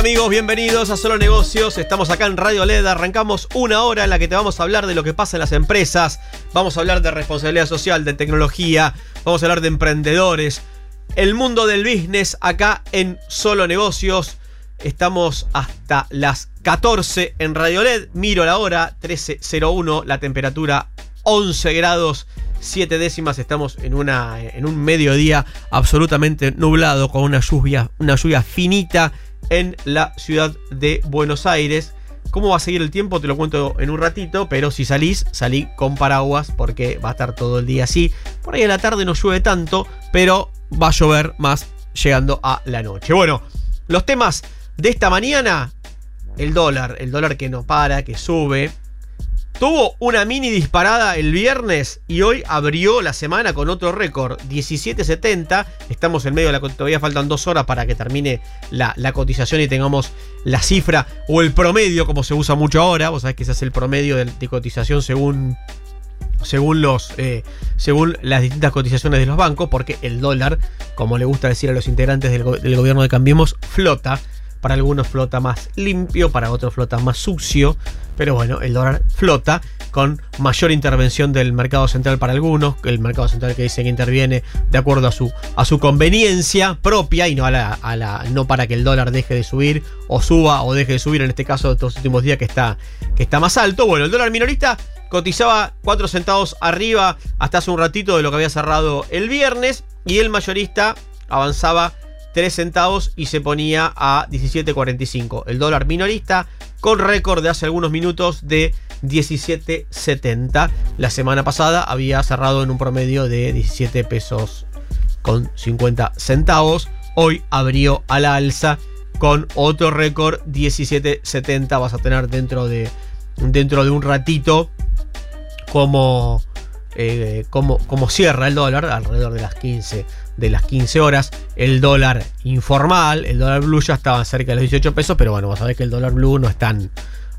Amigos, bienvenidos a Solo Negocios. Estamos acá en Radio LED. Arrancamos una hora en la que te vamos a hablar de lo que pasa en las empresas. Vamos a hablar de responsabilidad social, de tecnología. Vamos a hablar de emprendedores. El mundo del business acá en Solo Negocios. Estamos hasta las 14 en Radio LED. Miro la hora, 13.01. La temperatura 11 grados. 7 décimas, estamos en, una, en un mediodía absolutamente nublado con una lluvia, una lluvia finita en la ciudad de Buenos Aires. ¿Cómo va a seguir el tiempo? Te lo cuento en un ratito, pero si salís, salí con paraguas porque va a estar todo el día así. Por ahí en la tarde no llueve tanto, pero va a llover más llegando a la noche. Bueno, los temas de esta mañana, el dólar, el dólar que no para, que sube, Tuvo una mini disparada el viernes y hoy abrió la semana con otro récord, 17.70. Estamos en medio de la todavía faltan dos horas para que termine la, cotización y tengamos la cifra o el promedio, como se usa mucho ahora. Vos sabés que ese es el promedio de, cotización según según, los, eh, según las distintas cotizaciones de los bancos, porque el dólar, como le gusta decir a los integrantes del, del, gobierno de Cambiemos, flota. Para algunos flota más limpio, para otros flota más sucio. Pero bueno, el dólar flota con mayor intervención del mercado central para algunos, el mercado central que dice que interviene de acuerdo a su, a su conveniencia propia y no, a la, a la, no para que el dólar deje de subir o suba o deje de subir, en este caso estos últimos días que está, que está más alto. Bueno, el dólar minorista cotizaba 4 centavos arriba hasta hace un ratito de lo que había cerrado el viernes y el mayorista avanzaba 3 centavos y se ponía a 17.45. El dólar minorista con récord de hace algunos minutos de 17.70. La semana pasada había cerrado en un promedio de 17 pesos con 50 centavos. Hoy abrió a la alza con otro récord 17.70. Vas a tener dentro de, dentro de un ratito como, eh, como, como cierra el dólar alrededor de las 15 de las 15 horas. El dólar informal, el dólar blue ya estaba cerca de los 18 pesos, pero bueno, vos sabés que el dólar blue no es tan,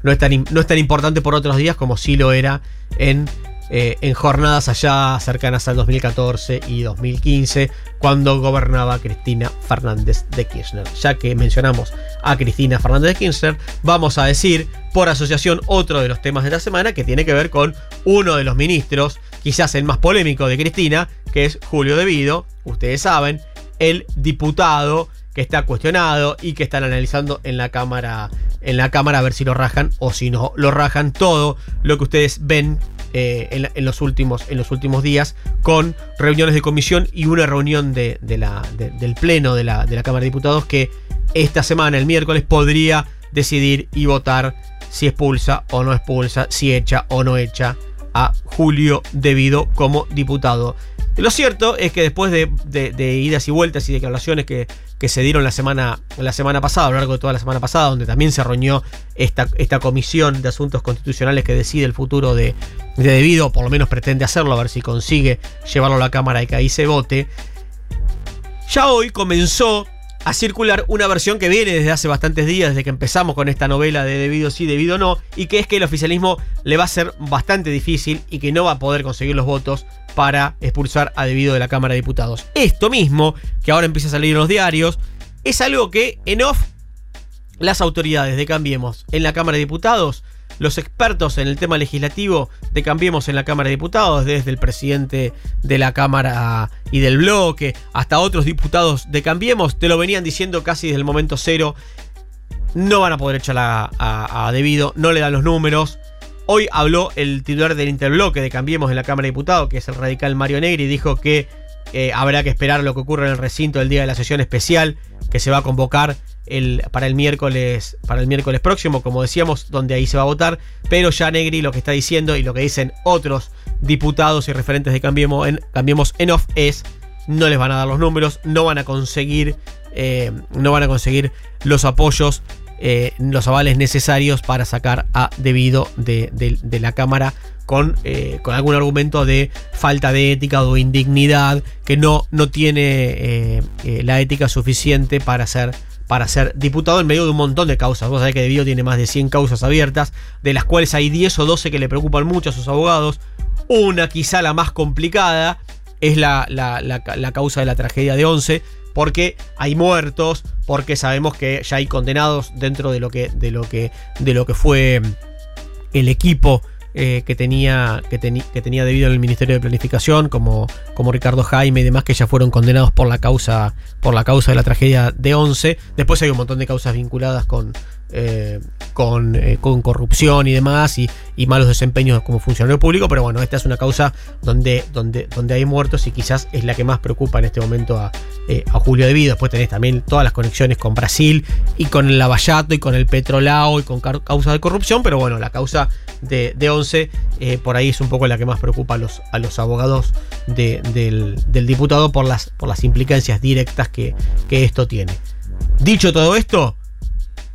no es tan, no es tan importante por otros días como sí lo era en, eh, en jornadas allá cercanas al 2014 y 2015, cuando gobernaba Cristina Fernández de Kirchner. Ya que mencionamos a Cristina Fernández de Kirchner, vamos a decir por asociación otro de los temas de la semana que tiene que ver con uno de los ministros, quizás el más polémico de Cristina, que es Julio Devido, ustedes saben, el diputado que está cuestionado y que están analizando en la cámara en la cámara a ver si lo rajan o si no lo rajan todo lo que ustedes ven eh, en, los últimos, en los últimos días con reuniones de comisión y una reunión del pleno de la, de la Cámara de Diputados que esta semana, el miércoles, podría decidir y votar si expulsa o no expulsa, si echa o no echa a Julio Devido como diputado. Lo cierto es que después de, idas y vueltas y declaraciones que, se dieron la semana, la semana pasada, a lo largo de toda la semana pasada, donde también se reunió esta, esta comisión de asuntos constitucionales que decide el futuro de, de Debido, o por lo menos pretende hacerlo, a ver si consigue llevarlo a la Cámara y que ahí se vote. Ya hoy comenzó a circular una versión que viene desde hace bastantes días, desde que empezamos con esta novela de debido sí, debido no, y que es que el oficialismo le va a ser bastante difícil y que no va a poder conseguir los votos para expulsar a debido de la Cámara de Diputados. Esto mismo, que ahora empieza a salir en los diarios, es algo que en off las autoridades de Cambiemos en la Cámara de Diputados los expertos en el tema legislativo de Cambiemos en la Cámara de Diputados, desde el presidente de la Cámara y del bloque hasta otros diputados de Cambiemos, te lo venían diciendo casi desde el momento cero. No van a poder echar a, debido, no le dan los números. Hoy habló el titular del interbloque de Cambiemos en la Cámara de Diputados, que es el radical Mario Negri, dijo que eh, habrá que esperar lo que ocurre en el recinto el día de la sesión especial que se va a convocar para, el miércoles, próximo, como decíamos, donde ahí se va a votar. Pero ya Negri lo que está diciendo y lo que dicen otros diputados y referentes de Cambiemos en, Cambiemos en Off es no les van a dar los números, no van a conseguir, eh, no van a conseguir los apoyos, eh, los avales necesarios para sacar a debido de, de la Cámara con, eh, con algún argumento de falta de ética o indignidad, que no, no tiene la ética suficiente para ser para ser diputado en medio de un montón de causas. Vos sabés que De Vido tiene más de 100 causas abiertas, de las cuales hay 10 o 12 que le preocupan mucho a sus abogados. Una, quizá la más complicada, es la, la, causa de la tragedia de 11, porque hay muertos, porque sabemos que ya hay condenados dentro de lo que, de lo que, de lo que fue el equipo eh, que, tenía, que, que, tenía debido en el Ministerio de Planificación, como, como Ricardo Jaime y demás, que ya fueron condenados por la causa, por la causa de la tragedia de 11. Después hay un montón de causas vinculadas con, eh, con, eh, con, corrupción y demás, y, malos desempeños como funcionario público, pero bueno, esta es una causa donde, donde, donde hay muertos y quizás es la que más preocupa en este momento a, eh, a Julio De Vido. Después tenés también todas las conexiones con Brasil y con el Lavallato y con el Petrolao y con causas de corrupción, pero bueno, la causa de, de 11 por ahí es un poco la que más preocupa a los, a los abogados del, diputado por las, por las implicancias directas que, que esto tiene. Dicho todo esto,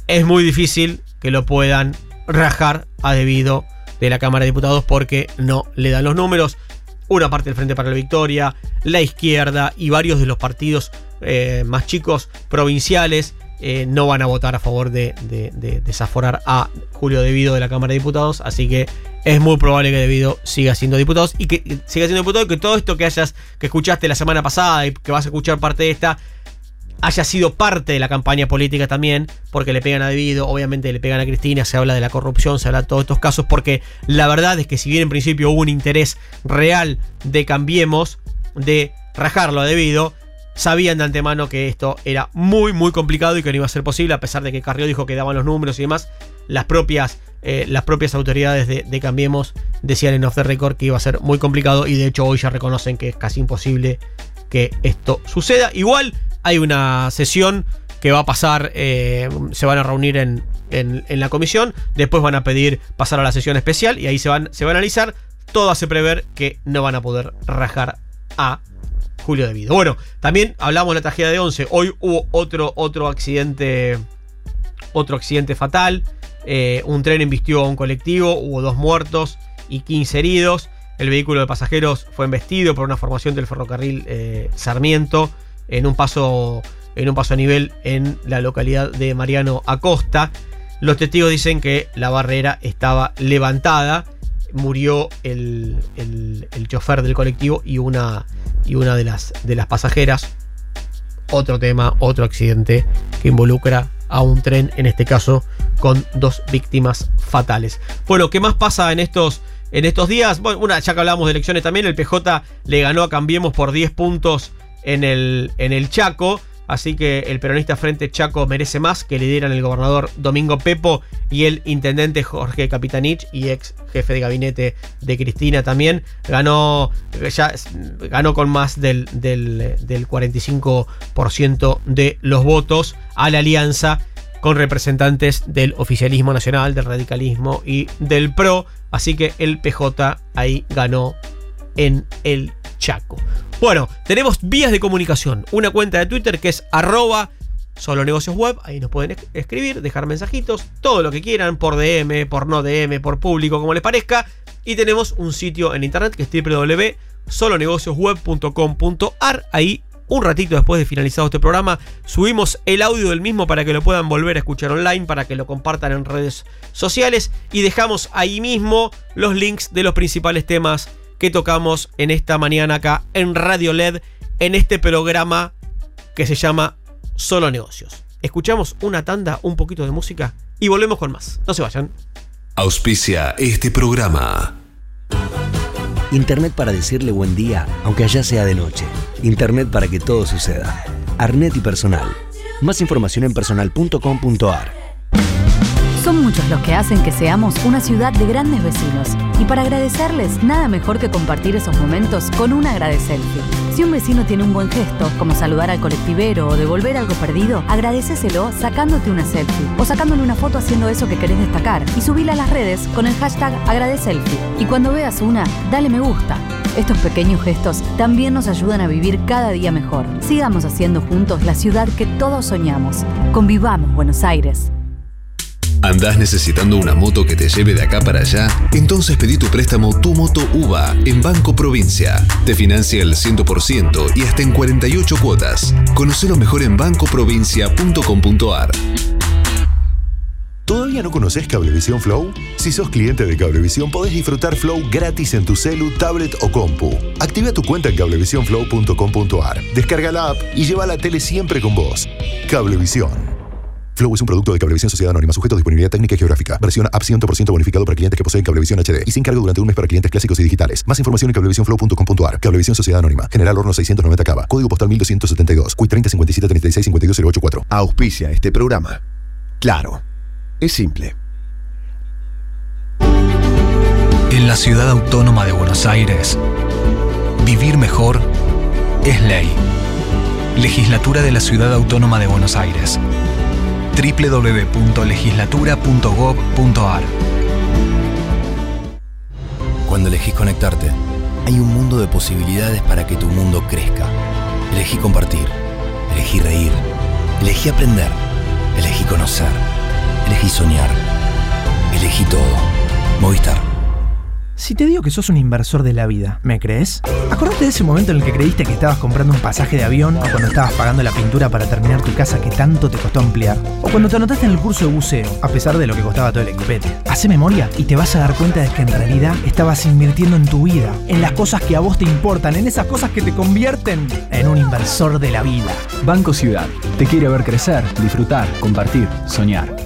es muy difícil que lo puedan rajar a debido de la Cámara de Diputados porque no le dan los números. Una parte del Frente para la Victoria, la izquierda y varios de los partidos eh, más chicos provinciales eh, no van a votar a favor de, desaforar a Julio Devido de la Cámara de Diputados. Así que es muy probable que Devido siga siendo diputado y que siga siendo diputado y que todo esto que hayas que escuchaste la semana pasada y que vas a escuchar parte de esta haya sido parte de la campaña política también, porque le pegan a Debido, obviamente le pegan a Cristina, se habla de la corrupción, se habla de todos estos casos, porque la verdad es que si bien en principio hubo un interés real de Cambiemos, de rajarlo a Debido, sabían de antemano que esto era muy, muy complicado y que no iba a ser posible, a pesar de que Carrió dijo que daban los números y demás, las propias, eh, las propias autoridades de, de, Cambiemos decían en Off the Record que iba a ser muy complicado y de hecho hoy ya reconocen que es casi imposible que esto suceda. Igual hay una sesión que va a pasar, eh, se van a reunir en, la comisión, después van a pedir pasar a la sesión especial y ahí se, van, se va a analizar. Todo hace prever que no van a poder rajar a Julio de Vido. Bueno, también hablamos de la tragedia de 11. Hoy hubo otro, otro accidente. Otro accidente fatal. Eh, un tren embistió a un colectivo. Hubo dos muertos y 15 heridos. El vehículo de pasajeros fue embestido por una formación del ferrocarril eh, Sarmiento en un paso, en un paso a nivel en la localidad de Mariano Acosta. Los testigos dicen que la barrera estaba levantada, murió el, el, chofer del colectivo y una, y una de, las, de las pasajeras. Otro tema, otro accidente que involucra a un tren, en este caso con dos víctimas fatales. Bueno, ¿qué más pasa en estos, en estos días? Bueno, una, ya que hablamos de elecciones también, el PJ le ganó a Cambiemos por 10 puntos en el, en el Chaco. Así que el peronista Frente Chaco merece más que lideran el gobernador Domingo Pepo y el intendente Jorge Capitanich y ex jefe de gabinete de Cristina también. Ganó, ya, ganó con más del, del, del 45% de los votos a la alianza con representantes del oficialismo nacional, del radicalismo y del PRO. Así que el PJ ahí ganó en el Chaco. Bueno, tenemos vías de comunicación. Una cuenta de Twitter que es arroba solo. Ahí nos pueden escribir, dejar mensajitos, todo lo que quieran, por DM, por no DM, por público, como les parezca. Y tenemos un sitio en internet que es www.solonegociosweb.com.ar. Ahí un ratito después de finalizado este programa, subimos el audio del mismo para que lo puedan volver a escuchar online, para que lo compartan en redes sociales y dejamos ahí mismo los links de los principales temas que tocamos en esta mañana acá en Radio LED, en este programa que se llama Solo Negocios. Escuchamos una tanda, un poquito de música y volvemos con más. No se vayan. Auspicia este programa. Internet para decirle buen día, aunque allá sea de noche. Internet para que todo suceda. Arnet y personal. Más información en personal.com.ar. Son muchos los que hacen que seamos una ciudad de grandes vecinos. Y para agradecerles, nada mejor que compartir esos momentos con una agradecelfie. Si un vecino tiene un buen gesto, como saludar al colectivero o devolver algo perdido, agradeceselo sacándote una selfie o sacándole una foto haciendo eso que querés destacar y subila a las redes con el hashtag agradecelfie. Y cuando veas una, dale me gusta. Estos pequeños gestos también nos ayudan a vivir cada día mejor. Sigamos haciendo juntos la ciudad que todos soñamos. Convivamos Buenos Aires. ¿Andás necesitando una moto que te lleve de acá para allá? Entonces pedí tu préstamo Tu Moto UVA en Banco Provincia. Te financia el 100% y hasta en 48 cuotas. Conocelo mejor en bancoprovincia.com.ar. ¿Todavía no conoces Cablevisión Flow? Si sos cliente de Cablevisión podés disfrutar Flow gratis en tu celu, tablet o compu. Activa tu cuenta en cablevisionflow.com.ar, descarga la app y lleva la tele siempre con vos. Cablevisión. Flow es un producto de Cablevisión Sociedad Anónima sujeto a disponibilidad técnica y geográfica. Versión app 100% bonificado para clientes que poseen Cablevisión HD y sin cargo durante un mes para clientes clásicos y digitales. Más información en cablevisionflow.com.ar. Cablevisión Sociedad Anónima. General Horno 690 Cava. Código postal 1272. CUI 30 57 36 52 084. Auspicia este programa. Claro. Es simple. En la ciudad autónoma de Buenos Aires, vivir mejor es ley. Legislatura de la Ciudad Autónoma de Buenos Aires. www.legislatura.gov.ar Cuando elegís conectarte, hay un mundo de posibilidades para que tu mundo crezca. Elegí compartir, elegí reír, elegí aprender, elegí conocer, elegí soñar, elegí todo. Movistar. Si te digo que sos un inversor de la vida, ¿me crees? Acordate de ese momento en el que creíste que estabas comprando un pasaje de avión o cuando estabas pagando la pintura para terminar tu casa que tanto te costó ampliar. O cuando te anotaste en el curso de buceo, a pesar de lo que costaba todo el equipete. Hace memoria y te vas a dar cuenta de que en realidad estabas invirtiendo en tu vida, en las cosas que a vos te importan, en esas cosas que te convierten en un inversor de la vida. Banco Ciudad. Te quiere ver crecer, disfrutar, compartir, soñar.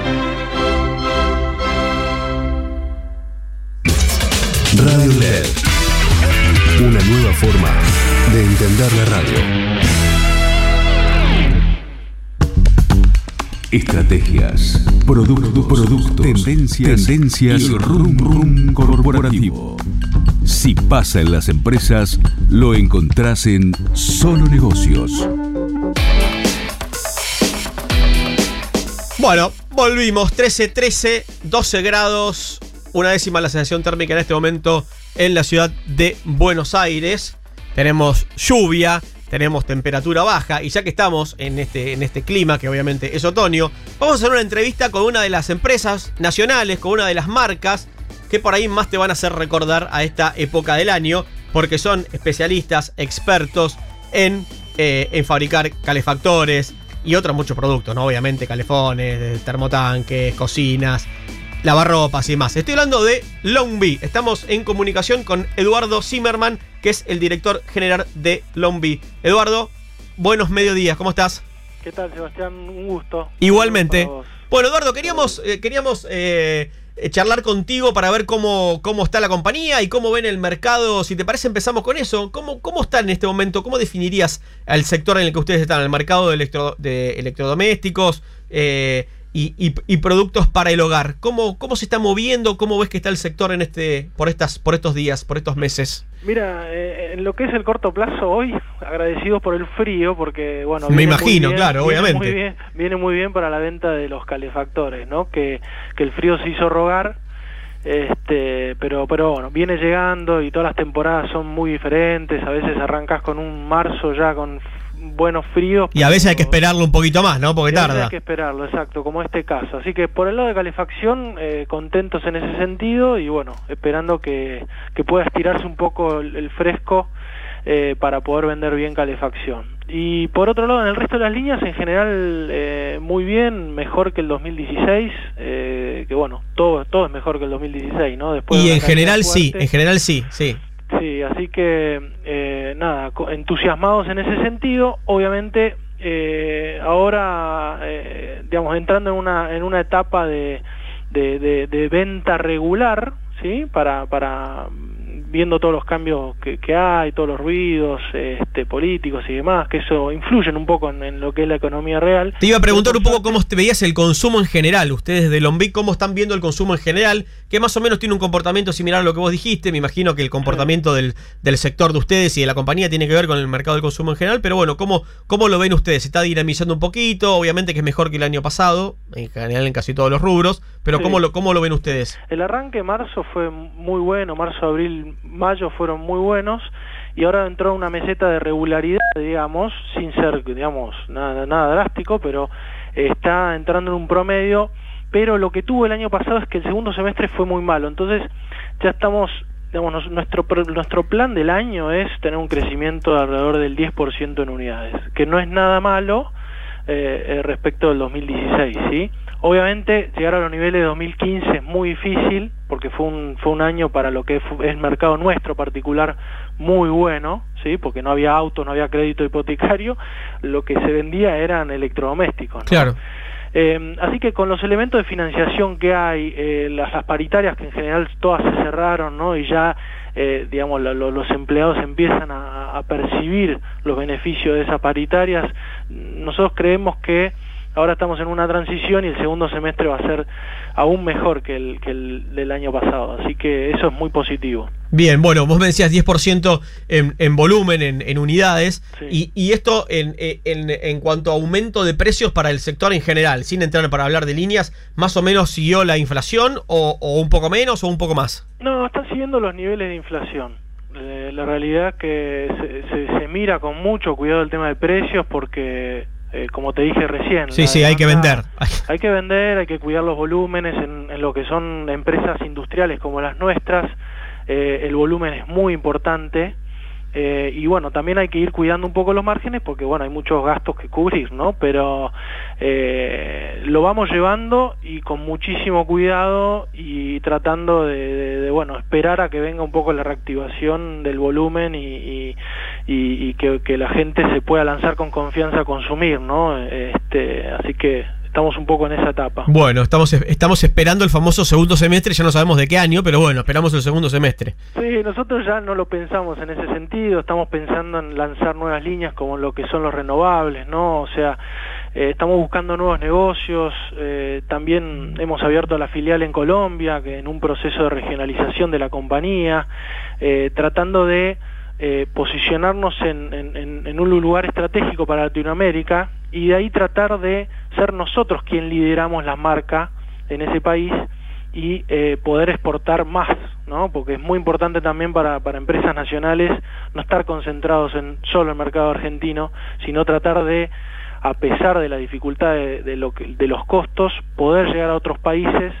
Radio LED. Una nueva forma de entender la radio. Estrategias, productos, productos, tendencias, tendencias y rum rum corporativo. Si pasa en las empresas, lo encontrás en Solo Negocios. Bueno, volvimos. 13, 13, 12 grados. Una décima la sensación térmica en este momento en la ciudad de Buenos Aires. Tenemos lluvia, tenemos temperatura baja y ya que estamos en este, en este clima, que obviamente es otoño, vamos a hacer una entrevista con una de las empresas nacionales, con una de las marcas que por ahí más te van a hacer recordar a esta época del año, porque son especialistas, expertos en, eh, en fabricar calefactores y otros muchos productos, ¿no? Obviamente calefones, termotanques, cocinas, lavarropas y demás. Estoy hablando de Longby. Estamos en comunicación con Eduardo Zimmerman, que es el director general de Longby. Eduardo, buenos mediodías, ¿cómo estás? ¿Qué tal, Sebastián? Un gusto. Igualmente. Bueno, Eduardo, queríamos, eh, queríamos eh, charlar contigo para ver cómo, cómo está la compañía y cómo ven el mercado. Si te parece, empezamos con eso. ¿Cómo, ¿Cómo está en este momento? ¿Cómo definirías el sector en el que ustedes están? El mercado de, electro, de electrodomésticos eh, y, y- y productos para el hogar. ¿Cómo, ¿Cómo se está moviendo? ¿Cómo ves que está el sector en este, por, estas, por estos días, por estos meses? Mira, eh, en lo que es el corto plazo hoy, agradecidos por el frío, porque bueno, Me imagino, bien, claro, viene obviamente. Muy bien, viene muy bien para la venta de los calefactores, ¿no? Que, que el frío se hizo rogar, este, pero, pero bueno, viene llegando y todas las temporadas son muy diferentes. A veces arrancas con un marzo ya con buenos fríos. Y a veces hay que esperarlo un poquito más, ¿no? Porque tarda. Hay que esperarlo, exacto, como este caso. Así que por el lado de calefacción, eh, contentos en ese sentido y bueno, esperando que, que pueda estirarse un poco el, el fresco eh, para poder vender bien calefacción. Y por otro lado, en el resto de las líneas, en general, eh, muy bien, mejor que el 2016, eh, que bueno, todo, todo es mejor que el 2016, ¿no? Después y en general sí, en general sí, sí. Sí, así que eh, nada, entusiasmados en ese sentido, obviamente ahora, digamos, entrando en una, en una etapa de, de, de venta regular, ¿sí? Para, para viendo todos los cambios que, hay, todos los ruidos este, políticos y demás, que eso influyen un poco en, lo que es la economía real. Te iba a preguntar un poco cómo te veías el consumo en general. Ustedes de Lombic, ¿cómo están viendo el consumo en general? Que más o menos tiene un comportamiento similar a lo que vos dijiste. Me imagino que el comportamiento del, sector de ustedes y de la compañía tiene que ver con el mercado del consumo en general, pero bueno, ¿cómo, cómo lo ven ustedes? ¿Se está dinamizando un poquito? Obviamente que es mejor que el año pasado, en general en casi todos los rubros, pero ¿cómo, lo, ¿cómo lo ven ustedes? El arranque de marzo fue muy bueno, marzo-abril mayo fueron muy buenos y ahora entró una meseta de regularidad, digamos, sin ser, digamos, nada, nada drástico, pero está entrando en un promedio, pero lo que tuvo el año pasado es que el segundo semestre fue muy malo, entonces ya estamos, digamos, nuestro, nuestro plan del año es tener un crecimiento de alrededor del 10% en unidades, que no es nada malo eh, eh, respecto del 2016, ¿sí? Obviamente llegar a los niveles de 2015 es muy difícil porque fue un, fue un año para lo que es, el mercado nuestro particular muy bueno, ¿sí? porque no había auto, no había crédito hipotecario, lo que se vendía eran electrodomésticos. Claro. Eh, así que con los elementos de financiación que hay, eh, las, paritarias que en general todas se cerraron ¿no? y ya eh, digamos los empleados empiezan a, a percibir los beneficios de esas paritarias, nosotros creemos que ahora estamos en una transición y el segundo semestre va a ser aún mejor que el, que el del año pasado, así que eso es muy positivo. Bien, bueno, vos me decías 10% en, en, volumen, en, unidades, y, y, esto en, en, en, cuanto a aumento de precios para el sector en general, sin entrar para hablar de líneas, ¿más o menos siguió la inflación o, o un poco menos o un poco más? No, está siguiendo los niveles de inflación. Eh, la realidad es que se, se, se mira con mucho cuidado el tema de precios porque eh, como te dije recién. Sí, sí, hay que vender. Hay que vender, hay que cuidar los volúmenes en, lo que son empresas industriales como las nuestras. Eh, el volumen es muy importante eh, y bueno, también hay que ir cuidando un poco los márgenes porque bueno, hay muchos gastos que cubrir, ¿no? Pero eh, lo vamos llevando y con muchísimo cuidado y tratando de, bueno, esperar a que venga un poco la reactivación del volumen y, que, que, la gente se pueda lanzar con confianza a consumir, ¿no? Este, así que estamos un poco en esa etapa. Bueno, estamos, estamos esperando el famoso segundo semestre, ya no sabemos de qué año, pero bueno, esperamos el segundo semestre. Sí, nosotros ya no lo pensamos en ese sentido, estamos pensando en lanzar nuevas líneas como lo que son los renovables, ¿no? O sea, eh, estamos buscando nuevos negocios, eh, también hemos abierto la filial en Colombia, que en un proceso de regionalización de la compañía, eh, tratando de eh, posicionarnos en, en, un lugar estratégico para Latinoamérica y de ahí tratar de ser nosotros quien lideramos la marca en ese país y eh, poder exportar más, ¿no? porque es muy importante también para, para empresas nacionales no estar concentrados en solo el mercado argentino, sino tratar de, a pesar de la dificultad de, lo que, de los costos, poder llegar a otros países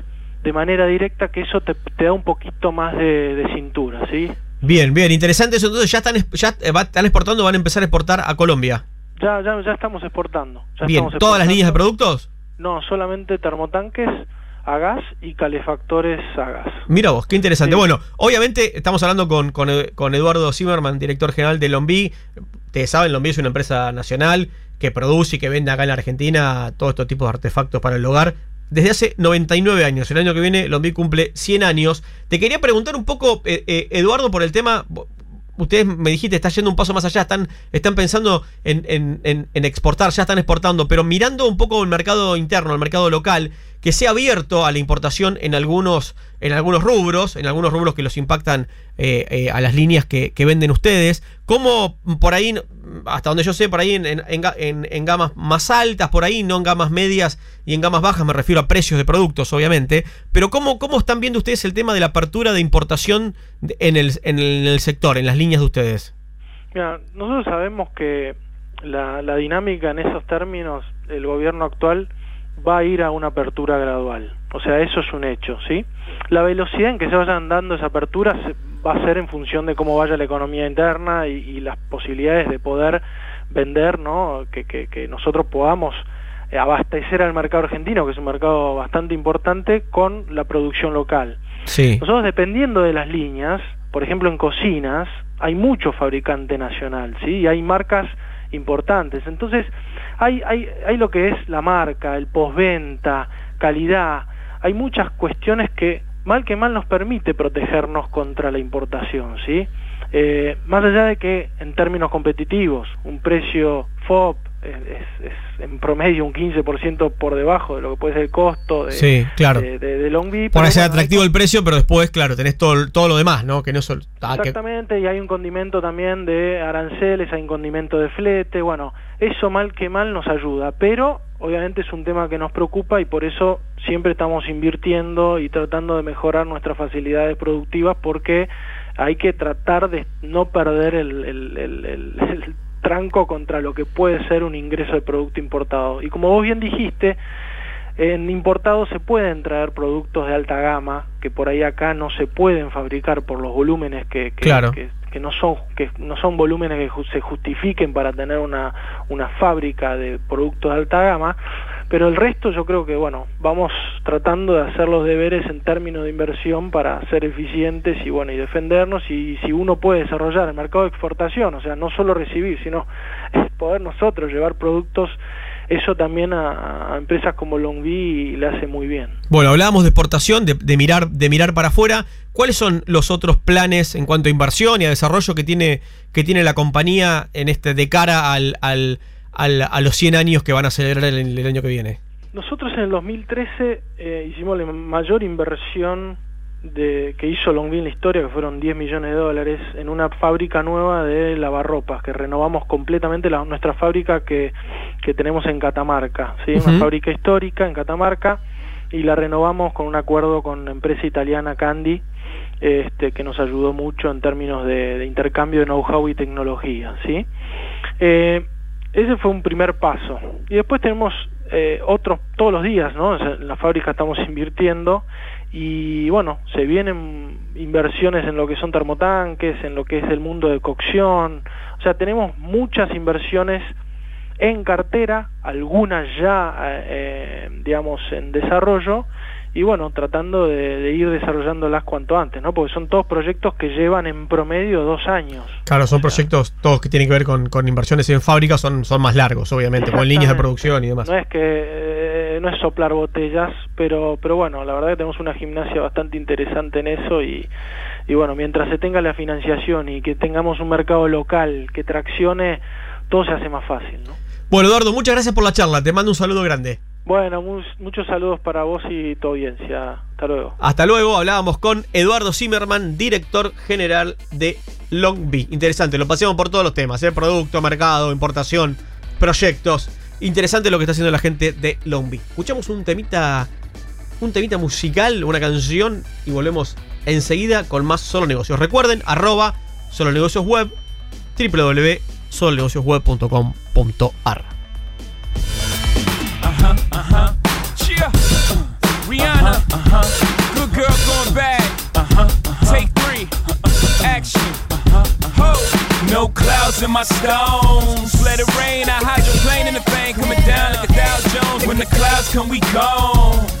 de manera directa, que eso te, te da un poquito más de, de cintura, ¿sí? Bien, bien, interesante eso. Entonces ya están, ya eh, están exportando, van a empezar a exportar a Colombia. Ya, ya, ya estamos exportando. bien, ¿todas las líneas de productos? No, solamente termotanques a gas y calefactores a gas. Mira vos, qué interesante. Bueno, obviamente estamos hablando con, con, con Eduardo Zimmerman, director general de Lombí. Ustedes saben, Lombí es una empresa nacional que produce y que vende acá en la Argentina todos estos tipos de artefactos para el hogar desde hace 99 años. El año que viene Lombi cumple 100 años. Te quería preguntar un poco, eh, eh, Eduardo, por el tema. Ustedes me dijiste, está yendo un paso más allá, están, están pensando en, en exportar, ya están exportando, pero mirando un poco el mercado interno, el mercado local, que sea abierto a la importación en algunos, en algunos rubros, en algunos rubros que los impactan eh, eh, a las líneas que, venden ustedes. ¿Cómo por ahí, hasta donde yo sé, por ahí en, en, gamas más altas, por ahí, no en gamas medias y en gamas bajas, me refiero a precios de productos, obviamente, pero ¿cómo, cómo están viendo ustedes el tema de la apertura de importación en el, en el sector, en las líneas de ustedes? Mira, nosotros sabemos que la dinámica en esos términos, el gobierno actual va a ir a una apertura gradual. O sea, eso es un hecho, ¿sí? La velocidad en que se vayan dando esa apertura se- va a ser en función de cómo vaya la economía interna y, y las posibilidades de poder vender, ¿no? Que, que, que nosotros podamos abastecer al mercado argentino, que es un mercado bastante importante, con la producción local. Sí. Nosotros dependiendo de las líneas, por ejemplo en cocinas, hay mucho fabricante nacional, ¿sí? Y hay marcas importantes. Entonces, hay, hay, lo que es la marca, el postventa, calidad, hay muchas cuestiones que mal que mal nos permite protegernos contra la importación, ¿sí? Eh, más allá de que en términos competitivos, un precio FOB es, es- en promedio un 15% por debajo de lo que puede ser el costo de, Sí, claro. de, de- de. Pone pero ser bueno, atractivo el precio, pero después, claro, tenés todo, todo lo demás, ¿no? Que no solo. ah, que- Exactamente, y hay un condimento también de aranceles, hay un condimento de flete, bueno, eso mal que mal nos ayuda, pero obviamente es un tema que nos preocupa y por eso siempre estamos invirtiendo y tratando de mejorar nuestras facilidades productivas porque hay que tratar de no perder el, el- el- el- el tranco contra lo que puede ser un ingreso de producto importado. Y como vos bien dijiste, en importado se pueden traer productos de alta gama que por ahí acá no se pueden fabricar por los volúmenes que, que, Claro. que- que no son que no son volúmenes que se justifiquen para tener una, una fábrica de productos de alta gama pero el resto yo creo que bueno vamos tratando de hacer los deberes en términos de inversión para ser eficientes y bueno y defendernos y si uno puede desarrollar el mercado de exportación o sea no solo recibir sino poder nosotros llevar productos eso también a, a empresas como Longby le hace muy bien. Bueno, hablábamos de exportación, de, de mirar, de mirar para afuera. ¿Cuáles son los otros planes en cuanto a inversión y a desarrollo que tiene, que tiene la compañía en este de cara al, al- al- a los 100 años que van a celebrar el, el año que viene? Nosotros en el 2013 eh, hicimos la mayor inversión de, que hizo Longby en la historia, que fueron 10 millones de dólares, en una fábrica nueva de lavarropas, que renovamos completamente la- nuestra fábrica que, que tenemos en Catamarca, ¿sí? una fábrica histórica en Catamarca, y la renovamos con un acuerdo con la empresa italiana Candy, este, que nos ayudó mucho en términos de, de intercambio de know-how y tecnología. ¿sí? Eh, ese fue un primer paso. Y después tenemos eh, otros todos los días, ¿no? En la fábrica estamos invirtiendo y bueno, se vienen inversiones en lo que son termotanques, en lo que es el mundo de cocción. O sea, tenemos muchas inversiones en cartera, algunas ya, eh, eh, digamos, en desarrollo, y bueno, tratando de, de ir desarrollándolas cuanto antes, ¿no? Porque son todos proyectos que llevan en promedio dos años. Claro, son proyectos todos que tienen que ver con, con inversiones en fábricas, son, son más largos, obviamente, con líneas de producción y demás. No es que eh, no es soplar botellas, pero pero bueno, la verdad que tenemos una gimnasia bastante interesante en eso y, y bueno, mientras se tenga la financiación y que tengamos un mercado local que traccione, todo se hace más fácil, ¿no? Bueno, Eduardo, muchas gracias por la charla. Te mando un saludo grande. Bueno, mu- muchos saludos para vos y tu audiencia. Hasta luego. Hasta luego, hablábamos con Eduardo Zimmerman, director general de Longby. Interesante, lo paseamos por todos los temas, ¿eh? producto, mercado, importación, proyectos. Interesante lo que está haciendo la gente de Longby. Escuchamos un temita, un temita musical, una canción y volvemos enseguida con más Solo Negocios. Recuerden, arroba Solo Negocios Web, www.solonegociosweb.com.ar. Uh-huh, uh-huh. Cheer. Rihanna. Uh-huh. Good girl going bad. Uh-huh. Take three. Action. Ho. No clouds in my stones. Let it rain. I hydroplane in the thing coming down like a Dow Jones. When the clouds come, we gone.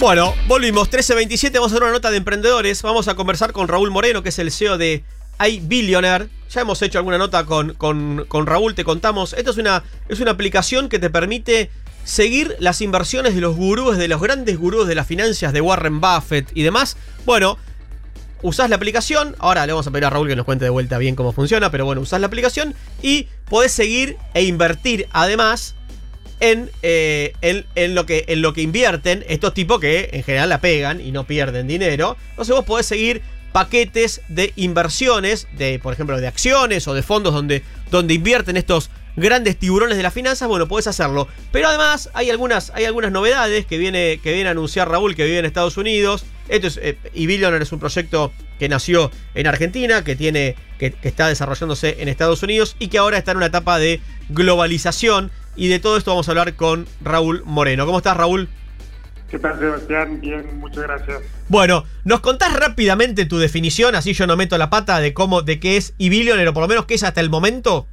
Bueno, volvimos. 1327, vamos a hacer una nota de emprendedores. Vamos a conversar con Raúl Moreno, que es el CEO de iBillionaire. Ya hemos hecho alguna nota con, con- Raúl, te contamos. Esto es una, es una aplicación que te permite seguir las inversiones de los gurús, de los grandes gurús de las finanzas, de Warren Buffett y demás. Bueno, usás la aplicación. Ahora le vamos a pedir a Raúl que nos cuente de vuelta bien cómo funciona, pero bueno, usás la aplicación y podés seguir e invertir además en, eh, en, en lo que, en lo que invierten estos tipos que en general la pegan y no pierden dinero. Entonces vos podés seguir paquetes de inversiones, de, por ejemplo, de acciones o de fondos donde, donde invierten estos grandes tiburones de las finanzas, bueno, podés hacerlo. Pero además hay algunas, hay algunas novedades que viene, que viene a anunciar Raúl, que vive en Estados Unidos. Esto es, eh, eBillionaire es un proyecto que nació en Argentina, que, tiene, que, que está desarrollándose en Estados Unidos y que ahora está en una etapa de globalización. Y de todo esto vamos a hablar con Raúl Moreno. ¿Cómo estás, Raúl? ¿Qué tal, Sebastián? Bien, muchas gracias. Bueno, ¿nos contás rápidamente tu definición, así yo no meto la pata, de cómo, de qué es eBillionaire, o por lo menos qué es hasta el momento?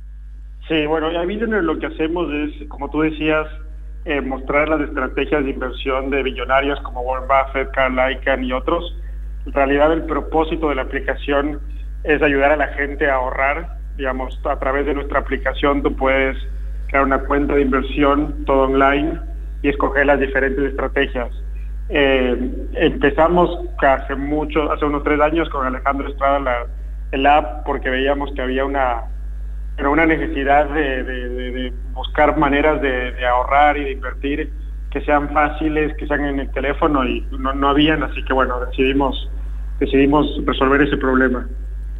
Sí, bueno, a Billionaire lo que hacemos es, como tú decías, eh, mostrar las estrategias de inversión de billonarios como Warren Buffett, Carl Icahn y otros. En realidad el propósito de la aplicación es ayudar a la gente a ahorrar. Digamos, a través de nuestra aplicación tú puedes crear una cuenta de inversión, todo online, y escoger las diferentes estrategias. Eh, empezamos hace mucho, hace unos tres años con Alejandro Estrada la, el app porque veíamos que había una, pero una necesidad de, buscar maneras de, de ahorrar y de invertir que sean fáciles, que sean en el teléfono y no, no habían, así que bueno, decidimos, decidimos resolver ese problema.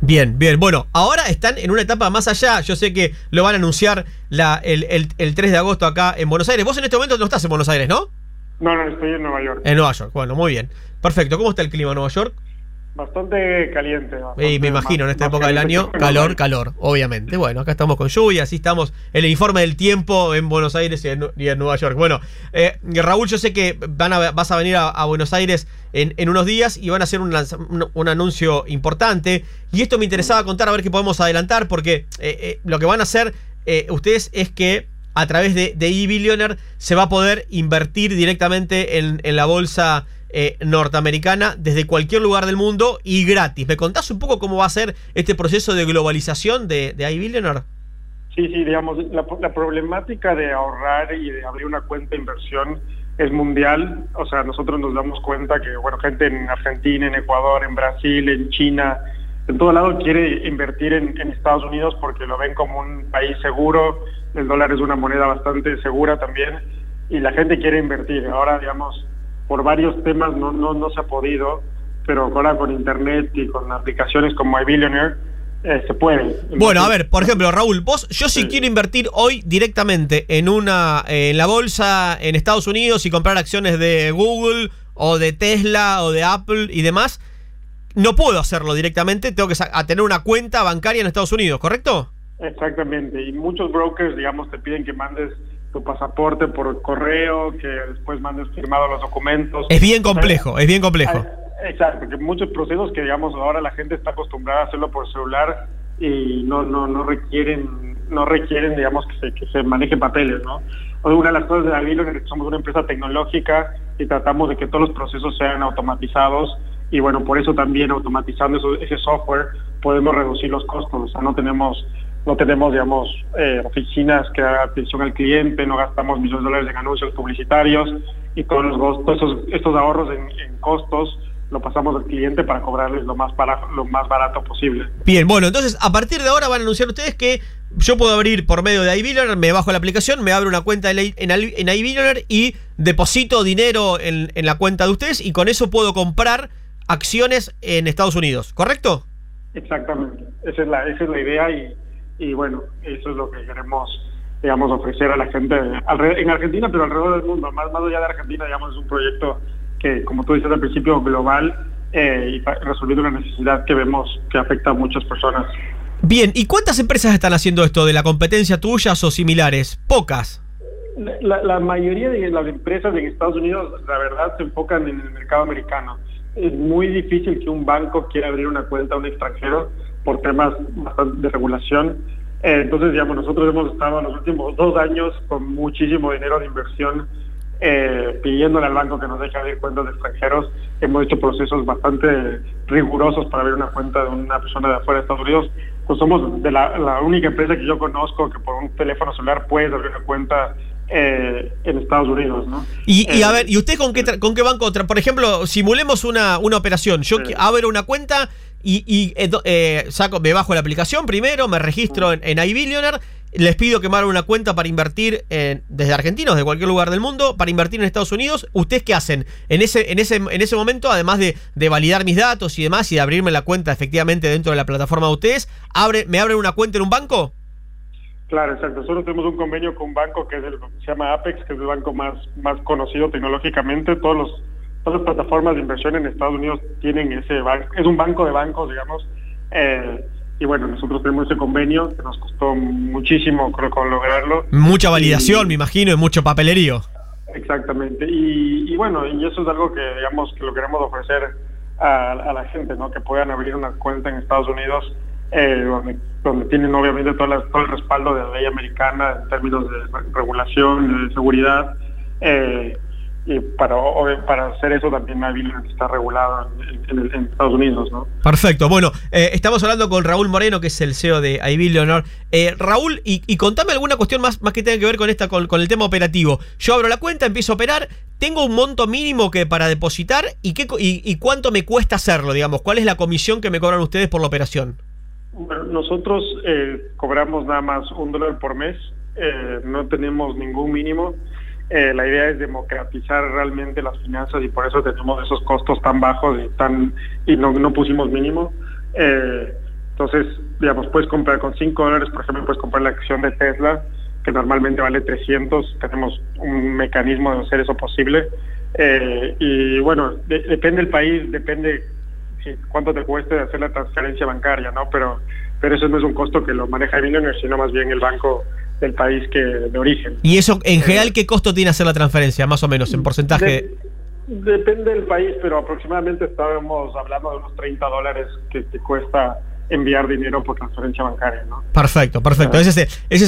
Bien, bien. Bueno, ahora están en una etapa más allá. Yo sé que lo van a anunciar la, el, el- el 3 de agosto acá en Buenos Aires. Vos en este momento no estás en Buenos Aires, ¿no? No, no, estoy en Nueva York. En Nueva York. Bueno, muy bien. Perfecto. ¿Cómo está el clima en Nueva York? Bastante caliente. Y me imagino, en esta época del año, calor, calor, obviamente. Bueno, acá estamos con lluvia, así estamos en el informe del tiempo en Buenos Aires y en, y en Nueva York. Bueno, eh, Raúl, yo sé que van a, vas a venir a, a Buenos Aires en, en unos días y van a hacer un, un, un anuncio importante. Y esto me interesaba contar, a ver qué podemos adelantar, porque eh, eh, lo que van a hacer eh, ustedes es que a través de, de eBillionaire se va a poder invertir directamente en, en la bolsa eh, norteamericana desde cualquier lugar del mundo y gratis. ¿Me contás un poco cómo va a ser este proceso de globalización de, de iBillionaire? Sí, sí, digamos, la, problemática de ahorrar y de abrir una cuenta de inversión es mundial. O sea, nosotros nos damos cuenta que, bueno, gente en Argentina, en Ecuador, en Brasil, en China, en todo lado quiere invertir en, en Estados Unidos porque lo ven como un país seguro, el dólar es una moneda bastante segura también, y la gente quiere invertir. Ahora, digamos, por varios temas no, no, no se ha podido, pero ahora con Internet y con aplicaciones como iBillionaire, eh, se puede. Bueno, a ver, por ejemplo, Raúl, vos, yo si quiero invertir hoy directamente en una, eh, en la bolsa en Estados Unidos y comprar acciones de Google o de Tesla o de Apple y demás, no puedo hacerlo directamente, tengo que a tener una cuenta bancaria en Estados Unidos, ¿correcto? Exactamente, y muchos brokers, digamos, te piden que mandes tu pasaporte por correo, que después mandes firmado los documentos. Es bien complejo, es bien complejo. Ah, Exacto, porque muchos procesos que, digamos, ahora la gente está acostumbrada a hacerlo por celular y no no no requieren no requieren, digamos, que se, que se manejen papeles, ¿no? O Una de las cosas de Avilo es que somos una empresa tecnológica y tratamos de que todos los procesos sean automatizados y bueno, por eso también automatizando eso- ese software podemos reducir los costos, o sea, no tenemos no tenemos, digamos, eh, oficinas que hagan atención al cliente, no gastamos millones de dólares en anuncios publicitarios y todos los todos esos, estos ahorros en, en costos lo pasamos al cliente para cobrarles lo más, para, lo más barato posible. Bien, bueno, entonces a partir de ahora van a anunciar ustedes que yo puedo abrir por medio de iBillionaire, me bajo la aplicación, me abro una cuenta en, en, iBillionaire y deposito dinero en, en la cuenta de ustedes y con eso puedo comprar acciones en Estados Unidos, ¿correcto? Exactamente, esa es la, esa es la idea y, y bueno, eso es lo que queremos digamos ofrecer a la gente en Argentina, pero alrededor del mundo, más, más allá de Argentina, digamos, es un proyecto que, como tú dices al principio, global eh, y resolviendo una necesidad que vemos que afecta a muchas personas. Bien, ¿y cuántas empresas están haciendo esto de la competencia tuyas o similares? Pocas. La, la mayoría de las empresas en Estados Unidos, la verdad, se enfocan en el mercado americano. Es muy difícil que un banco quiera abrir una cuenta a un extranjero por temas de regulación. Eh, entonces, digamos, nosotros hemos estado en los últimos dos años con muchísimo dinero de inversión eh, pidiéndole al banco que nos deje abrir cuentas de extranjeros. Hemos hecho procesos bastante rigurosos para abrir una cuenta de una persona de afuera de Estados Unidos. Pues somos de la, la única empresa que yo conozco que por un teléfono celular puede abrir una cuenta eh, en Estados Unidos, ¿no? Y, y a ver, ¿y usted con qué, con qué banco? Por ejemplo, simulemos una, una operación. Yo abro una cuenta y, y, eh, eh, saco, me bajo la aplicación primero, me registro en, en iBillionaire, les pido que me abran una cuenta para invertir en- desde Argentina o de cualquier lugar del mundo, para invertir en Estados Unidos. ¿Ustedes qué hacen? En ese, en ese, en ese momento, además de, de validar mis datos y demás y de abrirme la cuenta efectivamente dentro de la plataforma de ustedes, abre, ¿me abren una cuenta en un banco? Claro, exacto. Nosotros tenemos un convenio con un banco que es el, se llama Apex, que es el banco más, más conocido tecnológicamente. Todos los, todas las plataformas de inversión en Estados Unidos tienen ese banco, es un banco de bancos, digamos. Eh, y bueno, nosotros tenemos ese convenio que nos costó muchísimo, creo, con lograrlo. Mucha validación, me imagino, y mucho papelerío. Exactamente. Y, y bueno, y eso es algo que, digamos, que lo queremos ofrecer a, a la gente, ¿no? Que puedan abrir una cuenta en Estados Unidos eh, donde, donde tienen obviamente todo, la- todo el respaldo de la ley americana en términos de re- regulación, de seguridad. eh, y para, para hacer eso también Nabil está regulado en, en- en Estados Unidos, ¿no? Perfecto. Bueno, eh, estamos hablando con Raúl Moreno, que es el CEO de iBillionaire. Eh, Raúl, y, y contame alguna cuestión más, más que tenga que ver con esta, con, con el tema operativo. Yo abro la cuenta, empiezo a operar, tengo un monto mínimo que para depositar y, qué, y, y cuánto me cuesta hacerlo, digamos. ¿Cuál es la comisión que me cobran ustedes por la operación? Bueno, nosotros eh, cobramos nada más un dólar por mes, eh, no tenemos ningún mínimo. Eh, la idea es democratizar realmente las finanzas y por eso tenemos esos costos tan bajos y tan y no, no pusimos mínimo. Eh, entonces, digamos, puedes comprar con 5 dólares, por ejemplo, puedes comprar la acción de Tesla, que normalmente vale 300. Tenemos un mecanismo de hacer eso posible. Eh, y bueno, de- depende del país, depende cuánto te cueste hacer la transferencia bancaria, ¿no? Pero, pero eso no es un costo que lo maneja Billionaire, sino más bien el banco del país que de origen. Y eso, en general, ¿qué costo tiene hacer la transferencia, más o menos, en porcentaje? De- depende del país, pero aproximadamente estábamos hablando de unos 30 dólares que te cuesta enviar dinero por transferencia bancaria, ¿no? Perfecto, perfecto. Ese es, el- ese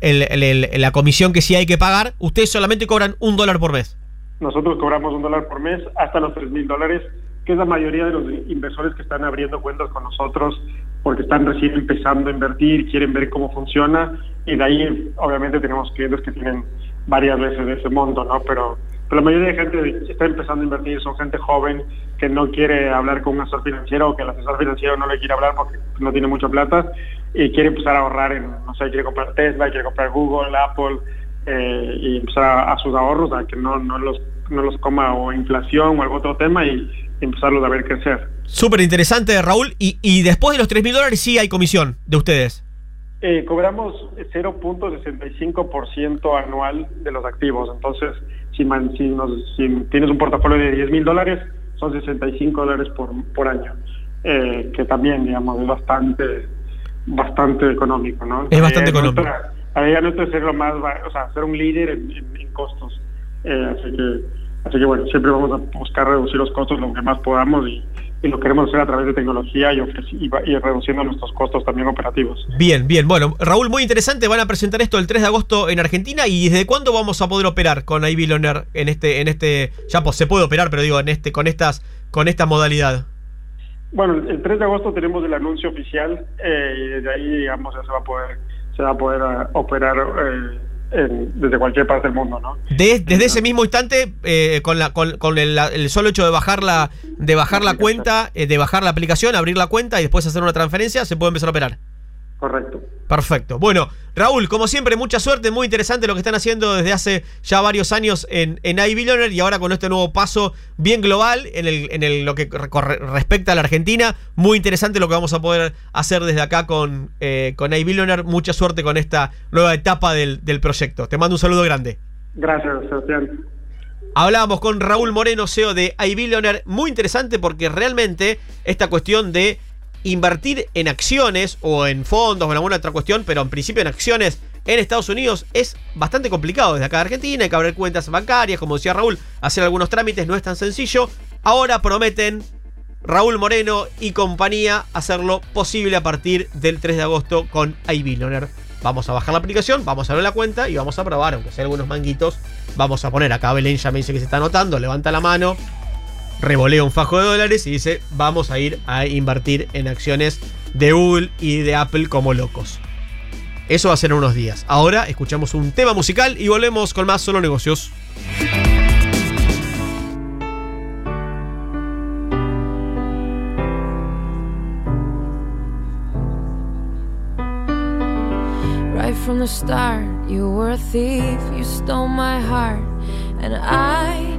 es el- la comisión que sí hay que pagar. Ustedes solamente cobran un dólar por mes. Nosotros cobramos un dólar por mes hasta los 3 mil dólares, que es la mayoría de los inversores que están abriendo cuentas con nosotros porque están recién empezando a invertir, quieren ver cómo funciona y de ahí obviamente tenemos clientes que tienen varias veces de ese monto, ¿no? Pero, pero la mayoría de gente que está empezando a invertir son gente joven que no quiere hablar con un asesor financiero o que el asesor financiero no le quiere hablar porque no tiene mucha plata y quiere empezar a ahorrar en, no sé, quiere comprar Tesla, quiere comprar Google, Apple, eh, y empezar a, a sus ahorros a que no, no los no los coma o inflación o algún otro tema y, y empezarlos a ver crecer. Súper interesante, Raúl. Y, y después de los 3 mil dólares sí hay comisión de ustedes. Eh, cobramos 0.65% anual de los activos. Entonces, si, man- si, nos- si tienes un portafolio de 10 mil dólares, son 65 dólares por, por año. Eh, que también, digamos, es bastante bastante económico, ¿no? Es bastante idea económico. nuestra- La idea nuestra es ser lo más, o sea, ser un líder en, en- en costos. Eh, así que, así que bueno, siempre vamos a buscar reducir los costos lo que más podamos y, y lo queremos hacer a través de tecnología y, y, y reduciendo nuestros costos también operativos. Bien, bien. Bueno, Raúl, muy interesante. Van a presentar esto el 3 de agosto en Argentina. ¿Y desde cuándo vamos a poder operar con iBillionaire en este, en este. Ya pues se puede operar, pero digo, en este, con estas, con esta modalidad. Bueno, el 3 de agosto tenemos el anuncio oficial eh, y desde ahí, digamos, ya se va a poder, se va a poder eh, operar eh, en- desde cualquier parte del mundo, ¿no? De- desde ese mismo instante, eh, con, la, con, el, el solo hecho de bajar la, de bajar la cuenta, eh, de bajar la aplicación, abrir la cuenta y después hacer una transferencia, se puede empezar a operar. Correcto. Perfecto. Bueno, Raúl, como siempre, mucha suerte, muy interesante lo que están haciendo desde hace ya varios años en, en iBillionaire y ahora con este nuevo paso bien global en, el, en el- lo que respecta a la Argentina. Muy interesante lo que vamos a poder hacer desde acá con, eh, con iBillionaire. Mucha suerte con esta nueva etapa del, del proyecto. Te mando un saludo grande. Gracias, Sebastián. Hablábamos con Raúl Moreno, CEO de iBillionaire. Muy interesante porque realmente esta cuestión de invertir en acciones o en fondos o en alguna otra cuestión, pero en principio en acciones en Estados Unidos es bastante complicado desde acá de Argentina, hay que abrir cuentas bancarias, como decía Raúl, hacer algunos trámites no es tan sencillo. Ahora prometen Raúl Moreno y compañía hacerlo posible a partir del 3 de agosto con iBillionaire. Vamos a bajar la aplicación, vamos a abrir la cuenta y vamos a probar, aunque sea algunos manguitos. Vamos a poner acá Belén ya me dice que se está anotando, levanta la mano revolea un fajo de dólares y dice, vamos a ir a invertir en acciones de Google y de Apple como locos. Eso va a ser en unos días. Ahora escuchamos un tema musical y volvemos con más solo negocios. Right from the start, you were a thief, you stole my heart, and I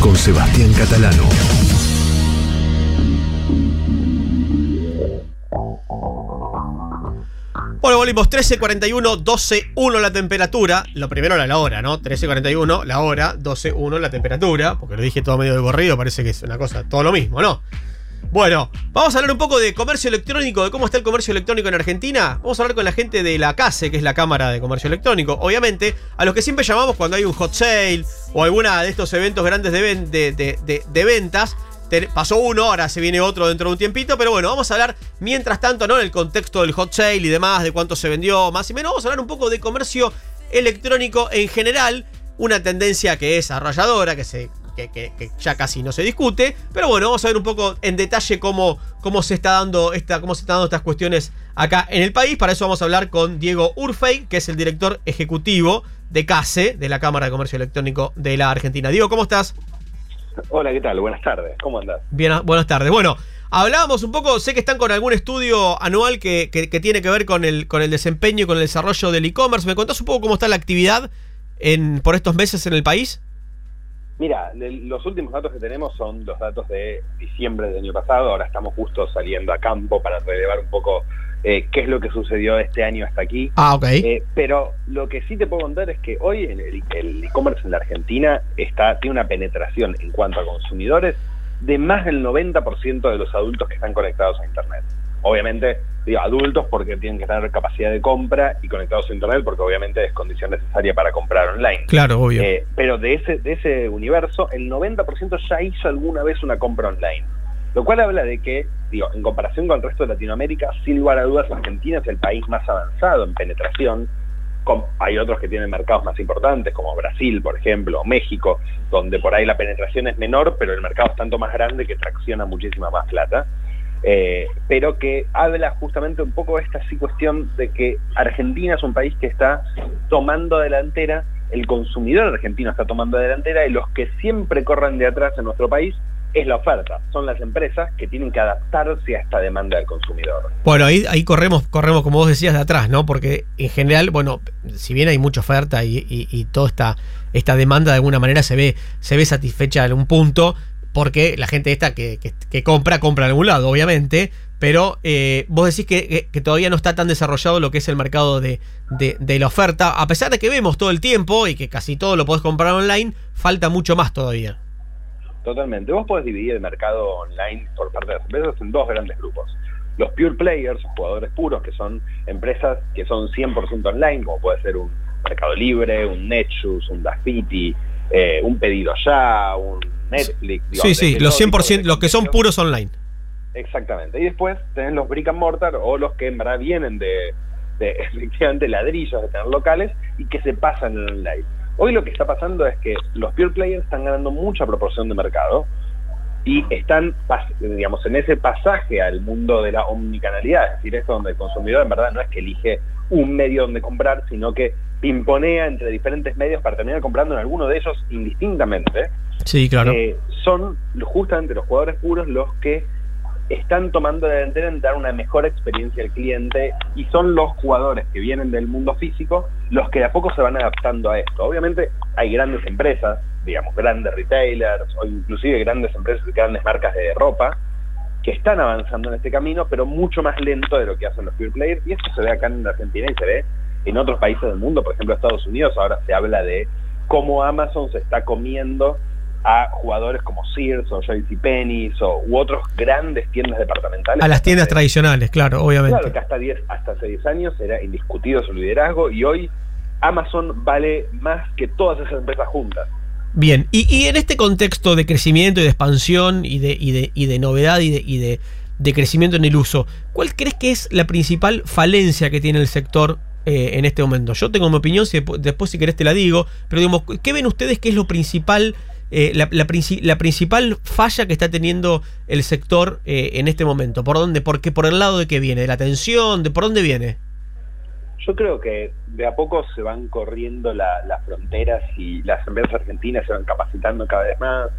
Con Sebastián Catalano. Bueno, volvimos 13.41, 12.1 la temperatura. Lo primero era la hora, ¿no? 13.41, la hora, 12.1 la temperatura. Porque lo dije todo medio de corrido, parece que es una cosa, todo lo mismo, ¿no? Bueno, vamos a hablar un poco de comercio electrónico, de cómo está el comercio electrónico en Argentina. Vamos a hablar con la gente de la CASE, que es la Cámara de Comercio Electrónico. Obviamente, a los que siempre llamamos cuando hay un hot sale o alguna de estos eventos grandes de, de- de- ventas. Pasó uno, ahora se viene otro dentro de un tiempito, pero bueno, vamos a hablar mientras tanto, ¿no? En el contexto del hot sale y demás, de cuánto se vendió, más y menos. Vamos a hablar un poco de comercio electrónico en general, una tendencia que es arrolladora, que se que, que- que ya casi no se discute. Pero bueno, vamos a ver un poco en detalle cómo, cómo se está dando esta, cómo se están dando estas cuestiones acá en el país. Para eso vamos a hablar con Diego Urfey, que es el director ejecutivo de CASE, de la Cámara de Comercio Electrónico de la Argentina. Diego, ¿cómo estás? Hola, ¿qué tal? Buenas tardes. ¿Cómo andás? Bien, buenas tardes. Bueno, hablábamos un poco, sé que están con algún estudio anual que, que- que tiene que ver con el, con el desempeño y con el desarrollo del e-commerce. ¿Me contás un poco cómo está la actividad en, por estos meses en el país? Mira, los últimos datos que tenemos son los datos de diciembre del año pasado. Ahora estamos justo saliendo a campo para relevar un poco eh, qué es lo que sucedió este año hasta aquí. Ah, ok. Eh, pero lo que sí te puedo contar es que hoy el e-commerce en la Argentina está, tiene una penetración en cuanto a consumidores de más del 90% de los adultos que están conectados a Internet. Obviamente, digo adultos porque tienen que tener capacidad de compra y conectados a Internet porque obviamente es condición necesaria para comprar online. Claro, obvio. Eh, pero de ese, de ese universo, el 90% ya hizo alguna vez una compra online. Lo cual habla de que, digo, en comparación con el resto de Latinoamérica, sin lugar a dudas, Argentina es el país más avanzado en penetración. Con- hay otros que tienen mercados más importantes, como Brasil, por ejemplo, o México, donde por ahí la penetración es menor, pero el mercado es tanto más grande que tracciona muchísima más plata. Eh, pero que habla justamente un poco de esta cuestión de que Argentina es un país que está tomando delantera, el consumidor argentino está tomando delantera y los que siempre corren de atrás en nuestro país es la oferta, son las empresas que tienen que adaptarse a esta demanda del consumidor. Bueno, ahí, ahí corremos, corremos, como vos decías, de atrás, ¿no? Porque en general, bueno, si bien hay mucha oferta y, y- y toda esta, esta demanda de alguna manera se ve, se ve satisfecha en un punto, porque la gente esta que, que- que compra, compra en algún lado, obviamente, pero eh, vos decís que, todavía no está tan desarrollado lo que es el mercado de, de- de la oferta, a pesar de que vemos todo el tiempo y que casi todo lo podés comprar online, falta mucho más todavía. Totalmente. Vos podés dividir el mercado online por parte de las empresas en dos grandes grupos. Los pure players, jugadores puros, que son empresas que son 100% online, como puede ser un Mercado Libre, un Netshoes, un Dafiti, eh, un Pedido Ya, un Netflix. Sí, sí, los todo tipo 100%, de los que son puros online. Exactamente. Y después tenés los brick and mortar o los que en verdad vienen de, de efectivamente ladrillos de tener locales y que se pasan en online. Hoy lo que está pasando es que los pure players están ganando mucha proporción de mercado y están, digamos, en ese pasaje al mundo de la omnicanalidad, es decir, esto donde el consumidor en verdad no es que elige un medio donde comprar, sino que pimponea entre diferentes medios para terminar comprando en alguno de ellos indistintamente. Sí, claro. Eh, son justamente los jugadores puros los que están tomando la delantera en dar una mejor experiencia al cliente y son los jugadores que vienen del mundo físico los que de a poco se van adaptando a esto. Obviamente hay grandes empresas, digamos, grandes retailers o inclusive grandes empresas, grandes marcas de ropa que están avanzando en este camino, pero mucho más lento de lo que hacen los pure players y esto se ve acá en Argentina y se ve en otros países del mundo, por ejemplo Estados Unidos, ahora se habla de cómo Amazon se está comiendo a jugadores como Sears o JCPenney o u otros grandes tiendas departamentales. A las tiendas tradicionales, claro, obviamente. Claro, que hasta 10, hasta hace 10 años era indiscutido su liderazgo y hoy Amazon vale más que todas esas empresas juntas. Bien, y, y en este contexto de crecimiento y de expansión y de, y de, y de novedad y, de, y de, de crecimiento en el uso, ¿cuál crees que es la principal falencia que tiene el sector eh, en este momento? Yo tengo mi opinión, si después si querés te la digo, pero digamos, ¿qué ven ustedes que es lo principal, eh, la, la princi- la principal falla que está teniendo el sector eh, en este momento? ¿Por dónde? ¿Por qué? ¿Por el lado de qué viene? ¿De la atención? ¿De por dónde viene? Yo creo que de a poco se van corriendo la- las fronteras y las empresas argentinas se van capacitando cada vez más.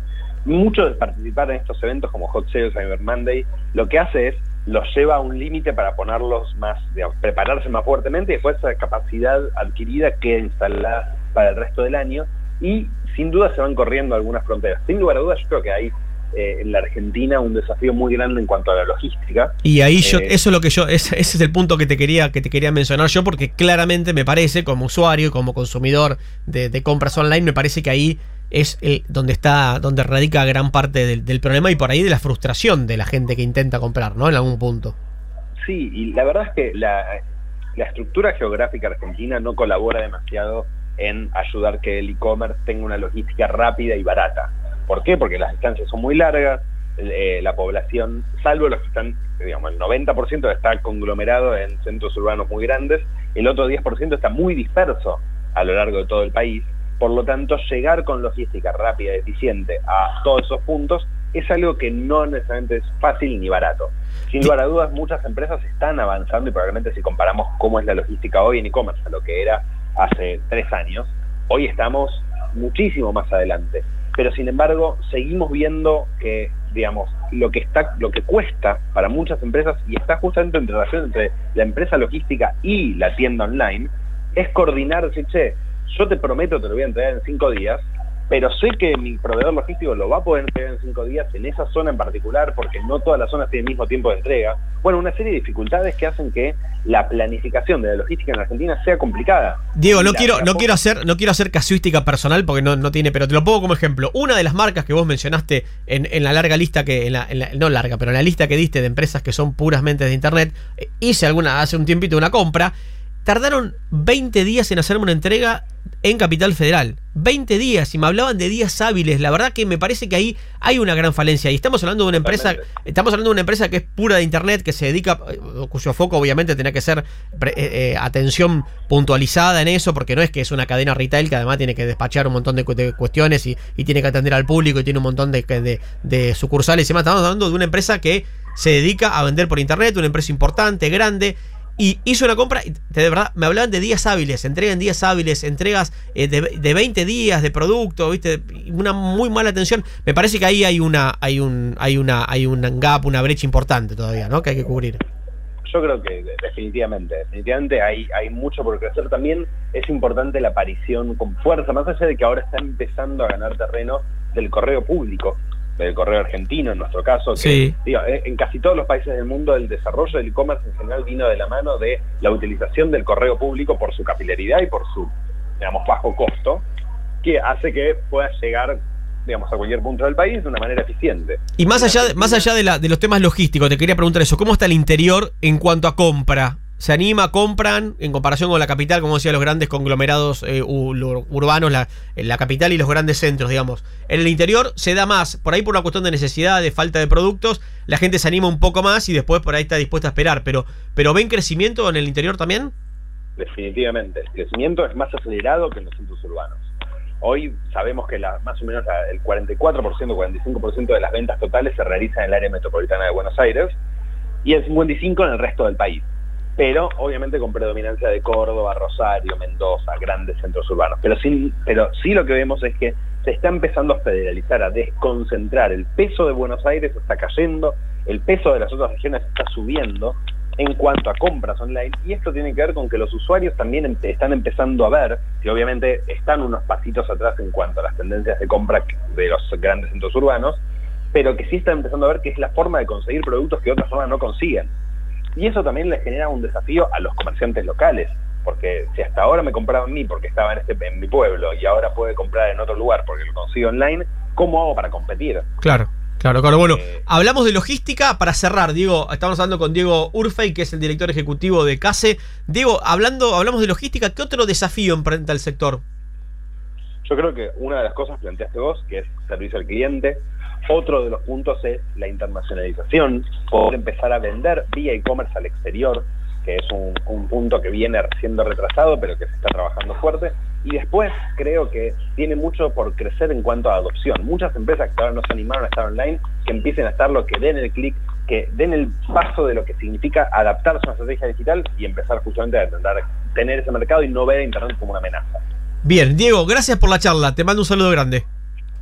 Mucho de participar en estos eventos como Hot Sales, Cyber Monday, lo que hace es los lleva a un límite para ponerlos más, prepararse más fuertemente y después esa capacidad adquirida queda instalada para el resto del año y sin duda se van corriendo algunas fronteras. Sin lugar a dudas yo creo que hay eh, en la Argentina un desafío muy grande en cuanto a la logística. Y ahí yo, Eh, eso es lo que yo, es- ese es el punto que te quería, que te quería mencionar yo, porque claramente me parece, como usuario y como consumidor de, de compras online, me parece que ahí es el- donde está, donde radica gran parte del, del problema y por ahí de la frustración de la gente que intenta comprar, ¿no? En algún punto. Sí, y la verdad es que la, la estructura geográfica argentina no colabora demasiado en ayudar que el e-commerce tenga una logística rápida y barata. ¿Por qué? Porque las distancias son muy largas, eh, la población, salvo los que están, digamos, el 90% está conglomerado en centros urbanos muy grandes, el otro 10% está muy disperso a lo largo de todo el país. Por lo tanto, llegar con logística rápida y eficiente a todos esos puntos es algo que no necesariamente es fácil ni barato. Sin lugar a dudas, muchas empresas están avanzando y probablemente si comparamos cómo es la logística hoy en e-commerce a lo que era hace tres años, hoy estamos muchísimo más adelante. Pero sin embargo, seguimos viendo que, digamos, lo que está, lo que cuesta para muchas empresas y está justamente en relación entre la empresa logística y la tienda online, es coordinar, decir, che, yo te prometo te lo voy a entregar en cinco días, pero sé que mi proveedor logístico lo va a poder entregar en cinco días en esa zona en particular, porque no todas las zonas tienen el mismo tiempo de entrega. Bueno, una serie de dificultades que hacen que la planificación de la logística en Argentina sea complicada. Diego, no La- quiero, la no quiero hacer, no quiero hacer casuística personal porque no, no tiene, pero te lo pongo como ejemplo. Una de las marcas que vos mencionaste en, en la larga lista que, en la, en la- no larga, pero en la lista que diste de empresas que son puramente de internet, eh, hice alguna, hace un tiempito una compra. Tardaron 20 días en hacerme una entrega en Capital Federal. 20 días y me hablaban de días hábiles. La verdad que me parece que ahí hay una gran falencia. Y estamos hablando de una empresa, estamos hablando de una empresa que es pura de internet, que se dedica, eh, cuyo foco obviamente tenía que ser eh, eh, atención puntualizada en eso, porque no es que es una cadena retail que además tiene que despachar un montón de, cu- de cuestiones y, y tiene que atender al público y tiene un montón de, de- de sucursales y demás. Estamos hablando de una empresa que se dedica a vender por internet, una empresa importante, grande. Y hizo una compra, de verdad, me hablaban de días hábiles, entrega en días hábiles, entregas eh, de, de 20 días de producto, ¿viste? Una muy mala atención. Me parece que ahí hay una, hay un, hay una, hay un gap, una brecha importante todavía, ¿no? Que hay que cubrir. Yo creo que de- definitivamente, definitivamente hay, hay mucho por crecer. También es importante la aparición con fuerza, más allá de que ahora está empezando a ganar terreno del correo público, del correo argentino en nuestro caso. Que, Sí. digo, en casi todos los países del mundo el desarrollo del e-commerce en general vino de la mano de la utilización del correo público por su capilaridad y por su, digamos, bajo costo, que hace que pueda llegar, digamos, a cualquier punto del país de una manera eficiente. Y más allá, más allá de, la- de los temas logísticos, te quería preguntar eso. ¿Cómo está el interior en cuanto a compra? ¿Se anima, compran, en comparación con la capital, como decía, los grandes conglomerados eh, ur- urbanos, la, la capital y los grandes centros, digamos? En el interior se da más, por ahí por una cuestión de necesidad, de falta de productos, la gente se anima un poco más y después por ahí está dispuesta a esperar. Pero, pero ¿ven crecimiento en el interior también? Definitivamente. El crecimiento es más acelerado que en los centros urbanos. Hoy sabemos que la, más o menos la- el 44%, 45% de las ventas totales se realizan en el área metropolitana de Buenos Aires y el 55% en el resto del país. Pero obviamente con predominancia de Córdoba, Rosario, Mendoza, grandes centros urbanos. Pero, sin, pero sí lo que vemos es que se está empezando a federalizar, a desconcentrar. El peso de Buenos Aires está cayendo, el peso de las otras regiones está subiendo en cuanto a compras online y esto tiene que ver con que los usuarios también están empezando a ver que obviamente están unos pasitos atrás en cuanto a las tendencias de compra de los grandes centros urbanos, pero que sí están empezando a ver que es la forma de conseguir productos que otras zonas no consiguen. Y eso también les genera un desafío a los comerciantes locales, porque si hasta ahora me compraba en mí porque estaba en, este, en mi pueblo y ahora puede comprar en otro lugar porque lo consigo online, ¿cómo hago para competir? Claro, claro, claro. Bueno, hablamos de logística para cerrar. Diego, estamos hablando con Diego Urfey, que es el director ejecutivo de CASE. Diego, hablando, hablamos de logística, ¿qué otro desafío enfrenta el sector? Yo creo que una de las cosas planteaste vos, que es servicio al cliente. Otro de los puntos es la internacionalización, poder empezar a vender vía e-commerce al exterior, que es un, un punto que viene siendo retrasado, pero que se está trabajando fuerte. Y después creo que tiene mucho por crecer en cuanto a adopción. Muchas empresas que ahora no se animaron a estar online, que empiecen a estar lo que den el clic, que den el paso de lo que significa adaptarse a una estrategia digital y empezar justamente a tener ese mercado y no ver a Internet como una amenaza. Bien, Diego, gracias por la charla. Te mando un saludo grande.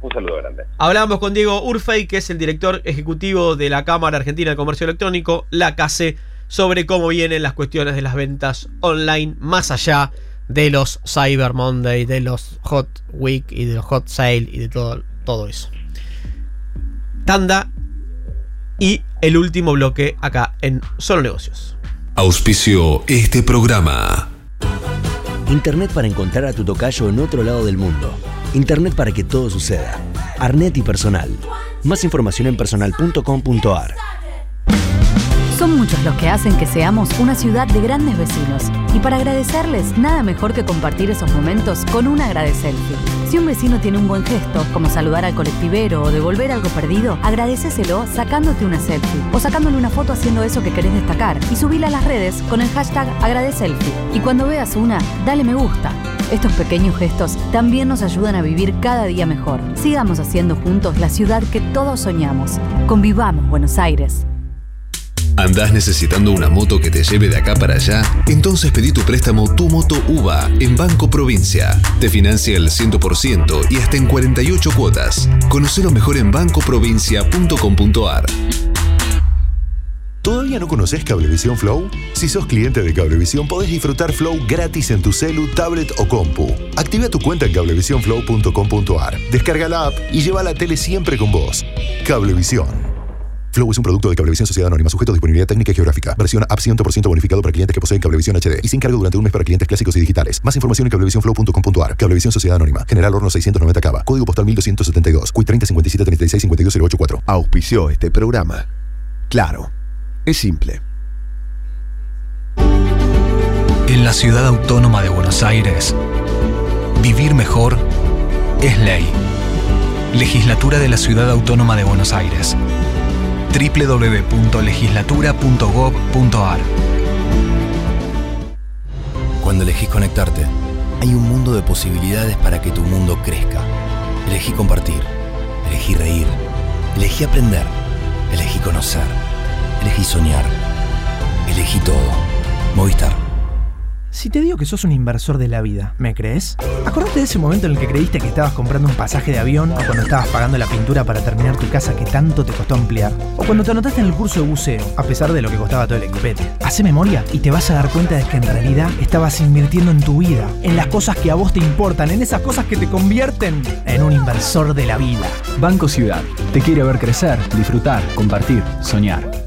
Un saludo grande. Hablábamos con Diego Urfey, que es el director ejecutivo de la Cámara Argentina de Comercio Electrónico, la CASE, sobre cómo vienen las cuestiones de las ventas online más allá de los Cyber Monday, de los Hot Week y de los Hot Sale y de todo, todo eso. tanda y el último bloque acá en Solo Negocios. Auspicio este programa. Internet para encontrar a tu tocayo en otro lado del mundo. Internet para que todo suceda. Arnet y personal. Más información en personal.com.ar. Son muchos los que hacen que seamos una ciudad de grandes vecinos. Y para agradecerles, nada mejor que compartir esos momentos con un agradeselfie. Si un vecino tiene un buen gesto, como saludar al colectivero o devolver algo perdido, agradeceselo sacándote una selfie o sacándole una foto haciendo eso que querés destacar y subila a las redes con el hashtag agradeselfie. Y cuando veas una, dale me gusta. Estos pequeños gestos también nos ayudan a vivir cada día mejor. Sigamos haciendo juntos la ciudad que todos soñamos. Convivamos Buenos Aires. ¿Andás necesitando una moto que te lleve de acá para allá? Entonces pedí tu préstamo Tu Moto UVA en Banco Provincia. Te financia el 100% y hasta en 48 cuotas. Conocelo mejor en bancoprovincia.com.ar. ¿Todavía no conoces Cablevisión Flow? Si sos cliente de Cablevisión podés disfrutar Flow gratis en tu celu, tablet o compu. Activa tu cuenta en cablevisionflow.com.ar, descarga la app y lleva la tele siempre con vos. Cablevisión. Flow es un producto de Cablevisión Sociedad Anónima sujeto a disponibilidad técnica y geográfica. Versión app 100% bonificado para clientes que poseen Cablevisión HD y sin cargo durante un mes para clientes clásicos y digitales. Más información en cablevisionflow.com.ar. Cablevisión Sociedad Anónima. General Horno 690 Cava. Código postal 1272. CUI 30 57 36 52 084. Auspició este programa. Claro. Es simple. En la ciudad autónoma de Buenos Aires, vivir mejor es ley. Legislatura de la Ciudad Autónoma de Buenos Aires www.legislatura.gov.ar Cuando elegís conectarte, hay un mundo de posibilidades para que tu mundo crezca. Elegí compartir, elegí reír, elegí aprender, elegí conocer, elegí soñar, elegí todo. Movistar. Si te digo que sos un inversor de la vida, ¿me crees? Acordate de ese momento en el que creíste que estabas comprando un pasaje de avión, o cuando estabas pagando la pintura para terminar tu casa que tanto te costó ampliar, o cuando te anotaste en el curso de buceo, a pesar de lo que costaba todo el equipete. Hace memoria y te vas a dar cuenta de que en realidad estabas invirtiendo en tu vida, en las cosas que a vos te importan, en esas cosas que te convierten en un inversor de la vida. Banco Ciudad. Te quiere ver crecer, disfrutar, compartir, soñar.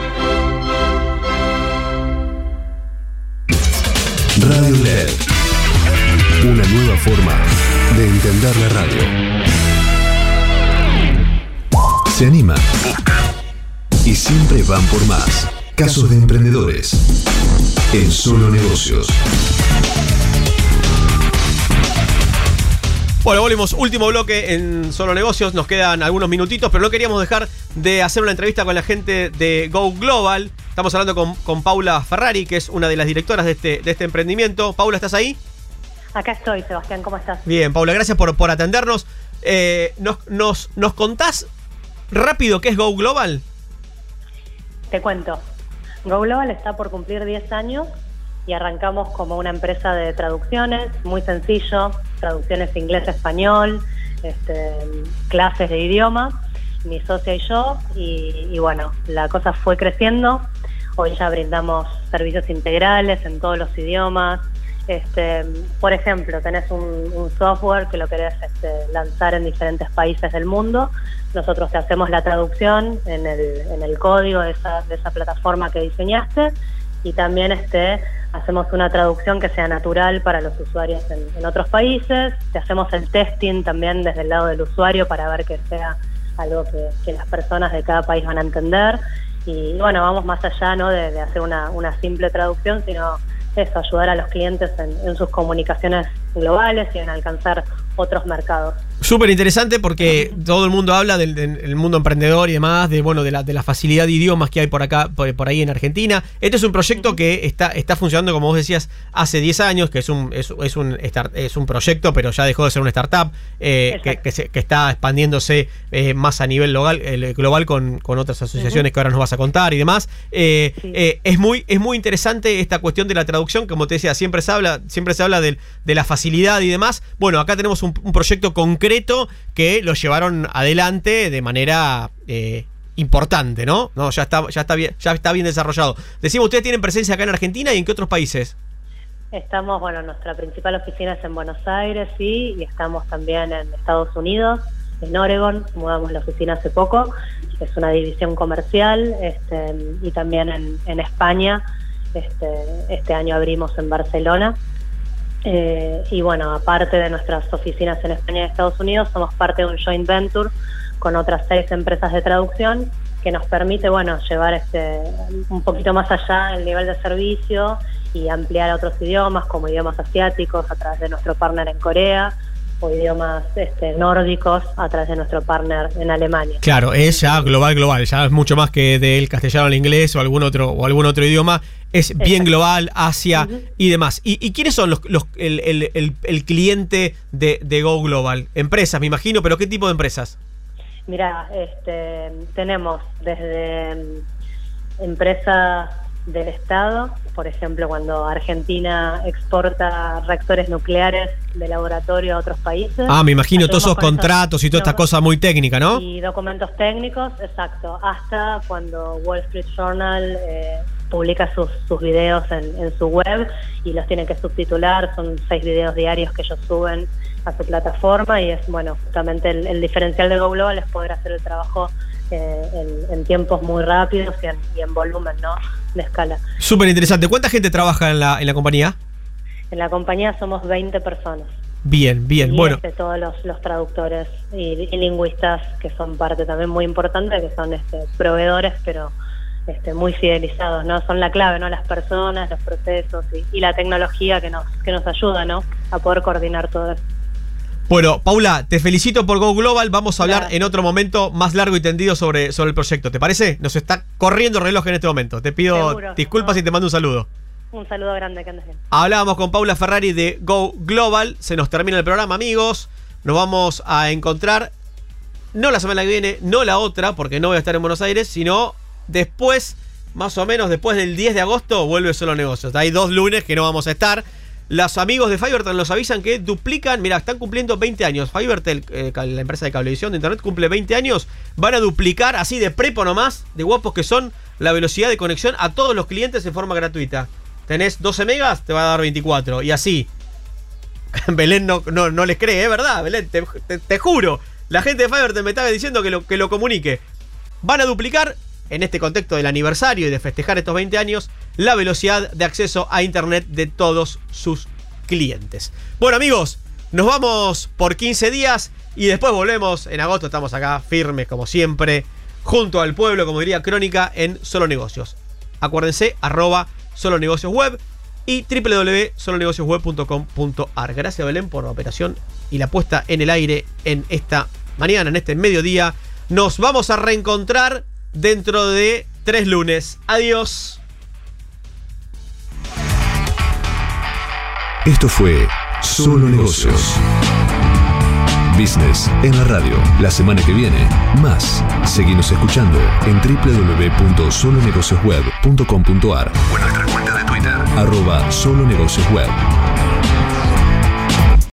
forma de entender la radio. Se anima. Y siempre van por más. Casos de emprendedores. En solo negocios. Bueno, volvemos. Último bloque en Solo Negocios. Nos quedan algunos minutitos, pero no queríamos dejar de hacer una entrevista con la gente de Go Global. Estamos hablando con, Paula Ferrari, que es una de las directoras de este, de este emprendimiento. Paula, ¿estás ahí? Acá estoy, Sebastián, ¿cómo estás? Bien, Paula, gracias por, por atendernos. Eh, nos, nos, ¿Nos contás rápido qué es Go Global? Te cuento. Go Global está por cumplir 10 años y arrancamos como una empresa de traducciones, muy sencillo, traducciones inglés-español, este, clases de idioma, mi socia y yo, y, y bueno, la cosa fue creciendo. Hoy ya brindamos servicios integrales en todos los idiomas. Este, por ejemplo, tenés un, software que lo querés este, lanzar en diferentes países del mundo. Nosotros te hacemos la traducción en el, código de esa, de esa plataforma que diseñaste y también este, hacemos una traducción que sea natural para los usuarios en, otros países. Te hacemos el testing también desde el lado del usuario para ver que sea algo que, las personas de cada país van a entender Y bueno, vamos más allá ¿no? de, hacer una simple traducción, sino eso, ayudar a los clientes en, en sus comunicaciones globales y en alcanzar otros mercados. Súper interesante porque todo el mundo habla del, mundo emprendedor y demás, de bueno, de la, de la facilidad de idiomas que hay por acá, por, por ahí en Argentina. Este es un proyecto que está, está funcionando, como vos decías, hace 10 años, que es un, es, es un, start- es un proyecto, pero ya dejó de ser una startup, eh, que, que se- que está expandiéndose eh, más a nivel local, eh, global con, con otras asociaciones que ahora nos vas a contar y demás. Eh, es, muy, es muy interesante esta cuestión de la traducción, como te decía, siempre se habla, siempre se habla del- de, la facilidad y demás. Bueno, acá tenemos un, un proyecto concreto que lo llevaron adelante de manera eh, importante, ¿no? No, ya está, ya está bien, ya está bien desarrollado. Decimos, ustedes tienen presencia acá en Argentina y en qué otros países. Estamos, bueno, nuestra principal oficina es en Buenos Aires, sí, y estamos también en Estados Unidos, en Oregon, mudamos la oficina hace poco, es una división comercial, este, y también en, en España, este, este año abrimos en Barcelona. Eh, y bueno, aparte de nuestras oficinas en España y Estados Unidos, somos parte de un joint venture con otras seis empresas de traducción que nos permite, bueno, llevar este un poquito más allá el nivel de servicio y ampliar a otros idiomas, como idiomas asiáticos a través de nuestro partner en Corea o idiomas este, nórdicos a través de nuestro partner en Alemania. Claro, es ya global, global, ya es mucho más que del castellano al inglés o algún otro, o algún otro idioma. Es bien global, Asia y demás. ¿Y, y quiénes son los, los- el, el- el- el cliente de, de Go Global? Empresas, me imagino, pero ¿qué tipo de empresas? Mira, este, tenemos desde mm, empresas del Estado, por ejemplo, cuando Argentina exporta reactores nucleares de laboratorio a otros países. Ah, me imagino todos esos contratos y toda esta cosa muy técnica, ¿no? Y documentos técnicos, exacto, hasta cuando Wall Street Journal eh, publica sus, sus videos en, en su web y los tienen que subtitular, son seis videos diarios que ellos suben a su plataforma y es, bueno, justamente el, el diferencial de Go Global es poder hacer el trabajo eh, en, en tiempos muy rápidos y en, y en volumen, ¿no? De escala. Súper interesante. ¿Cuánta gente trabaja en la, en la compañía? En la compañía somos 20 personas. Bien, bien. y Bueno, este, todos los, los traductores y, y lingüistas que son parte también muy importante, que son este, proveedores, pero este, muy fidelizados, ¿no? Son la clave, ¿no? Las personas, los procesos y, y la tecnología que nos, que nos ayuda, ¿no? A poder coordinar todo eso. bueno, Paula, te felicito por Go Global. Vamos a hablar en otro momento más largo y tendido sobre, sobre el proyecto. ¿Te parece? Nos está corriendo el reloj en este momento. Te pido Seguro. disculpas y te mando un saludo. Un saludo grande, que andes bien. Hablábamos con Paula Ferrari de Go Global. Se nos termina el programa, amigos. Nos vamos a encontrar no la semana que viene, no la otra, porque no voy a estar en Buenos Aires, sino después, más o menos después del 10 de agosto, vuelve Solo Negocios. Hay dos lunes que no vamos a estar. Los amigos de Fivertel nos avisan que duplican, mira, están cumpliendo 20 años. Fivertel, eh, la empresa de cablevisión de internet, cumple 20 años. Van a duplicar así de prepo nomás, de guapos que son, la velocidad de conexión a todos los clientes en forma gratuita. Tenés 12 megas, te va a dar 24. Y así. Belén no, no, no les cree, es verdad, Belén, te, te- juro. La gente de Fivertel me estaba diciendo que lo, que lo comunique. Van a duplicar, en este contexto del aniversario y de festejar estos 20 años, la velocidad de acceso a Internet de todos sus clientes. Bueno amigos, nos vamos por 15 días y después volvemos. En agosto estamos acá firmes como siempre, junto al pueblo, como diría Crónica, en Solo Negocios. Acuérdense, arroba Solo Negocios Web y www.solonegociosweb.com.ar. Gracias Belén por la operación y la puesta en el aire en esta mañana, en este mediodía. Nos vamos a reencontrar dentro de tres lunes. Adiós. Esto fue Solo Negocios. Business en la radio. La semana que viene, más. Seguimos escuchando en www.solonegociosweb.com.ar o en nuestra cuenta de Twitter, arroba Solo Negocios Web.